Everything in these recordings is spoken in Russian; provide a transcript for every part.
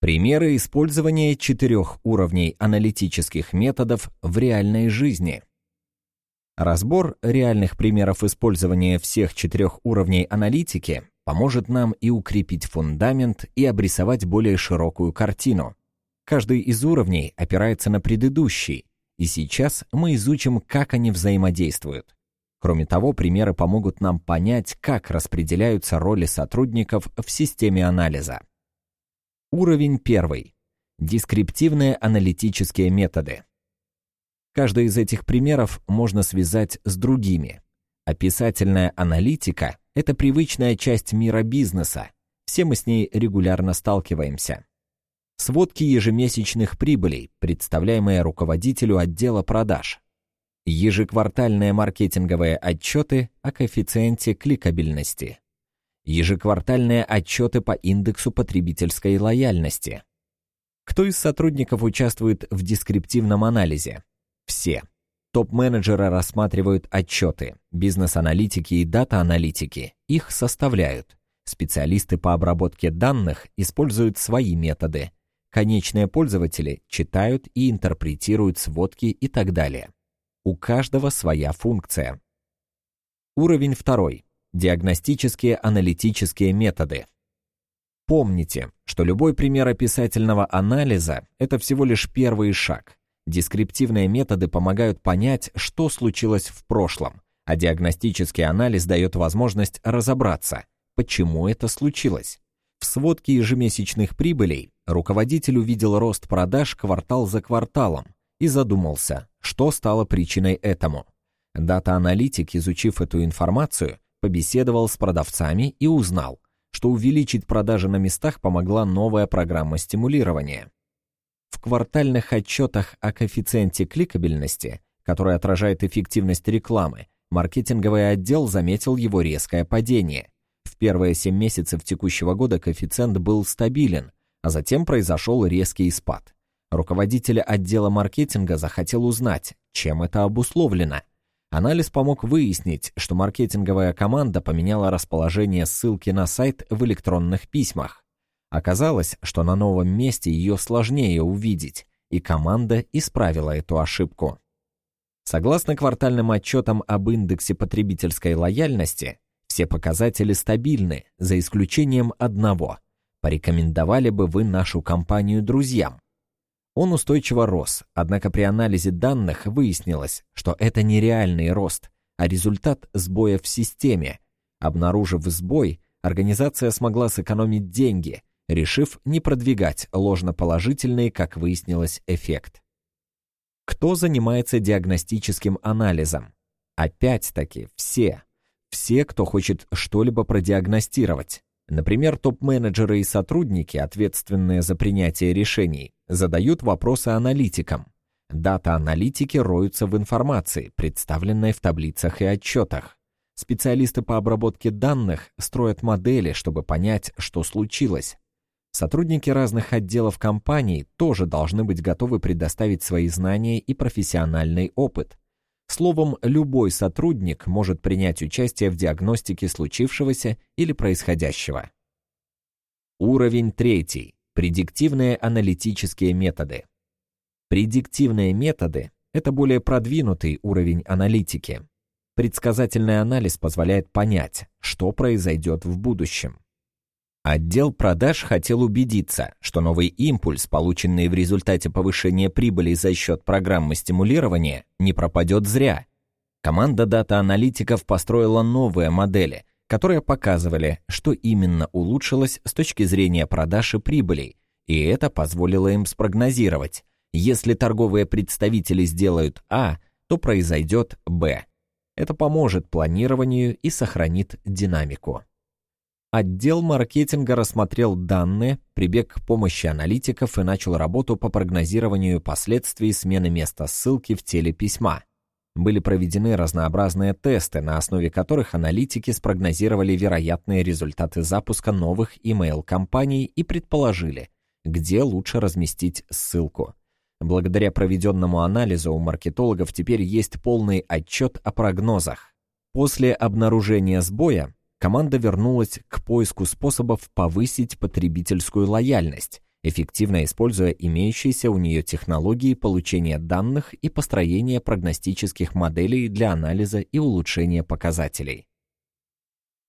Примеры использования четырех уровней аналитических методов в реальной жизни. Разбор реальных примеров использования всех четырех уровней аналитики поможет нам и укрепить фундамент, и обрисовать более широкую картину. Каждый из уровней опирается на предыдущий, и сейчас мы изучим, как они взаимодействуют. Кроме того, примеры помогут нам понять, как распределяются роли сотрудников в системе анализа. Уровень первый. Дескриптивные аналитические методы. Каждый из этих примеров можно связать с другими. Описательная аналитика – это привычная часть мира бизнеса. Все мы с ней регулярно сталкиваемся. Сводки ежемесячных прибылей, представляемые руководителю отдела продаж. Ежеквартальные маркетинговые отчеты о коэффициенте кликабельности ежеквартальные отчеты по индексу потребительской лояльности. Кто из сотрудников участвует в дескриптивном анализе? Все. Топ-менеджеры рассматривают отчеты, бизнес-аналитики и дата-аналитики их составляют. Специалисты по обработке данных используют свои методы. Конечные пользователи читают и интерпретируют сводки и так далее. У каждого своя функция. Уровень второй. Диагностические аналитические методы. Помните, что любой пример описательного анализа – это всего лишь первый шаг. Дескриптивные методы помогают понять, что случилось в прошлом, а диагностический анализ дает возможность разобраться, почему это случилось. В сводке ежемесячных прибылей руководитель увидел рост продаж квартал за кварталом и задумался, что стало причиной этому. Дата-аналитик, изучив эту информацию, побеседовал с продавцами и узнал, что увеличить продажи на местах помогла новая программа стимулирования. В квартальных отчетах о коэффициенте кликабельности, который отражает эффективность рекламы, маркетинговый отдел заметил его резкое падение. В первые 7 месяцев текущего года коэффициент был стабилен, а затем произошел резкий спад. Руководитель отдела маркетинга захотел узнать, чем это обусловлено – Анализ помог выяснить, что маркетинговая команда поменяла расположение ссылки на сайт в электронных письмах. Оказалось, что на новом месте ее сложнее увидеть, и команда исправила эту ошибку. Согласно квартальным отчетам об индексе потребительской лояльности, все показатели стабильны, за исключением одного. Порекомендовали бы вы нашу компанию друзьям? Он устойчиво рос, однако при анализе данных выяснилось, что это не реальный рост, а результат сбоя в системе. Обнаружив сбой, организация смогла сэкономить деньги, решив не продвигать ложноположительный, как выяснилось, эффект. Кто занимается диагностическим анализом? Опять-таки, все. Все, кто хочет что-либо продиагностировать. Например, топ-менеджеры и сотрудники, ответственные за принятие решений, задают вопросы аналитикам. Дата-аналитики роются в информации, представленной в таблицах и отчетах. Специалисты по обработке данных строят модели, чтобы понять, что случилось. Сотрудники разных отделов компании тоже должны быть готовы предоставить свои знания и профессиональный опыт. Словом, любой сотрудник может принять участие в диагностике случившегося или происходящего. Уровень третий. Предиктивные аналитические методы. Предиктивные методы – это более продвинутый уровень аналитики. Предсказательный анализ позволяет понять, что произойдет в будущем. Отдел продаж хотел убедиться, что новый импульс, полученный в результате повышения прибыли за счет программы стимулирования, не пропадет зря. Команда дата-аналитиков построила новые модели, которые показывали, что именно улучшилось с точки зрения продаж и прибылей, и это позволило им спрогнозировать, если торговые представители сделают А, то произойдет Б. Это поможет планированию и сохранит динамику. Отдел маркетинга рассмотрел данные, прибег к помощи аналитиков и начал работу по прогнозированию последствий смены места ссылки в теле письма. Были проведены разнообразные тесты, на основе которых аналитики спрогнозировали вероятные результаты запуска новых email-компаний и предположили, где лучше разместить ссылку. Благодаря проведенному анализу у маркетологов теперь есть полный отчет о прогнозах. После обнаружения сбоя команда вернулась к поиску способов повысить потребительскую лояльность эффективно используя имеющиеся у нее технологии получения данных и построения прогностических моделей для анализа и улучшения показателей.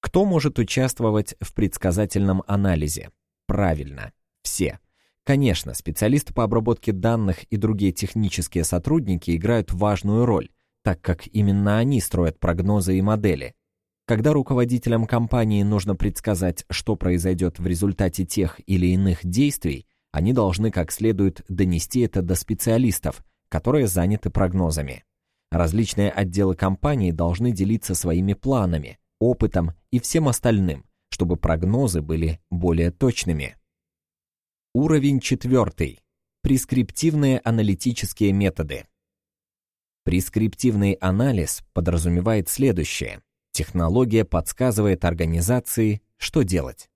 Кто может участвовать в предсказательном анализе? Правильно, все. Конечно, специалисты по обработке данных и другие технические сотрудники играют важную роль, так как именно они строят прогнозы и модели. Когда руководителям компании нужно предсказать, что произойдет в результате тех или иных действий, они должны как следует донести это до специалистов, которые заняты прогнозами. Различные отделы компании должны делиться своими планами, опытом и всем остальным, чтобы прогнозы были более точными. Уровень четвертый. Прескриптивные аналитические методы. Прескриптивный анализ подразумевает следующее. Технология подсказывает организации, что делать.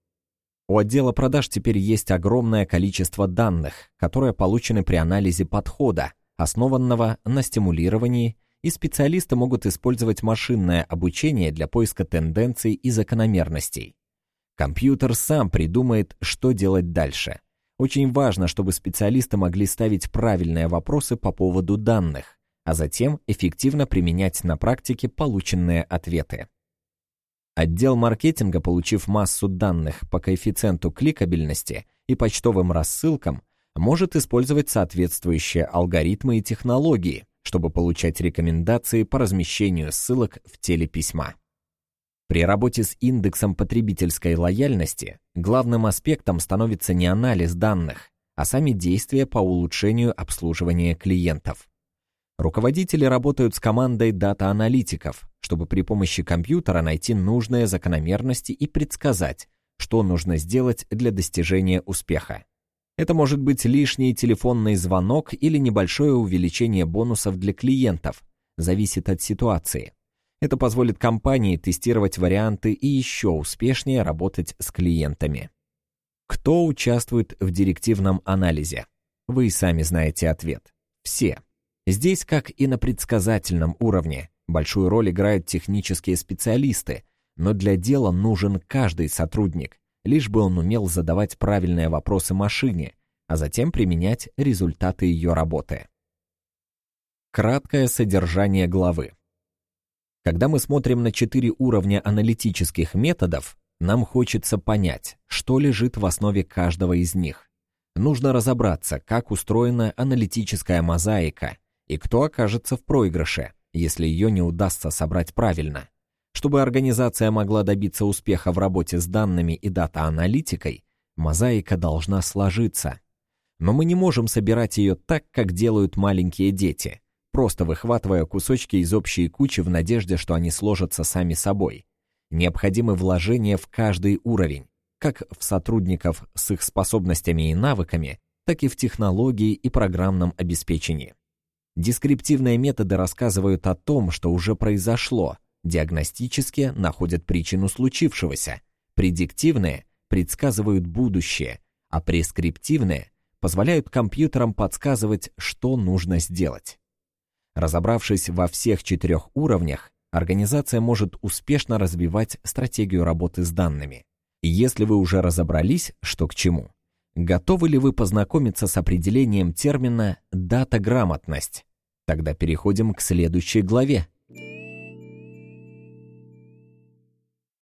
У отдела продаж теперь есть огромное количество данных, которые получены при анализе подхода, основанного на стимулировании и специалисты могут использовать машинное обучение для поиска тенденций и закономерностей. Компьютер сам придумает, что делать дальше. Очень важно, чтобы специалисты могли ставить правильные вопросы по поводу данных, а затем эффективно применять на практике полученные ответы. Отдел маркетинга, получив массу данных по коэффициенту кликабельности и почтовым рассылкам, может использовать соответствующие алгоритмы и технологии, чтобы получать рекомендации по размещению ссылок в теле письма. При работе с индексом потребительской лояльности главным аспектом становится не анализ данных, а сами действия по улучшению обслуживания клиентов. Руководители работают с командой дата-аналитиков, чтобы при помощи компьютера найти нужные закономерности и предсказать, что нужно сделать для достижения успеха. Это может быть лишний телефонный звонок или небольшое увеличение бонусов для клиентов, зависит от ситуации. Это позволит компании тестировать варианты и еще успешнее работать с клиентами. Кто участвует в директивном анализе? Вы сами знаете ответ. Все. Здесь, как и на предсказательном уровне, большую роль играют технические специалисты, но для дела нужен каждый сотрудник, лишь бы он умел задавать правильные вопросы машине, а затем применять результаты ее работы. Краткое содержание главы. Когда мы смотрим на четыре уровня аналитических методов, нам хочется понять, что лежит в основе каждого из них. Нужно разобраться, как устроена аналитическая мозаика и кто окажется в проигрыше, если ее не удастся собрать правильно. Чтобы организация могла добиться успеха в работе с данными и дата-аналитикой, мозаика должна сложиться. Но мы не можем собирать ее так, как делают маленькие дети, просто выхватывая кусочки из общей кучи в надежде, что они сложатся сами собой. Необходимы вложения в каждый уровень, как в сотрудников с их способностями и навыками, так и в технологии и программном обеспечении. Дескриптивные методы рассказывают о том, что уже произошло, Диагностические находят причину случившегося, предиктивные предсказывают будущее, а прескриптивные позволяют компьютерам подсказывать, что нужно сделать. Разобравшись во всех четырех уровнях, организация может успешно развивать стратегию работы с данными. И если вы уже разобрались, что к чему, готовы ли вы познакомиться с определением термина «дата-грамотность»? Тогда переходим к следующей главе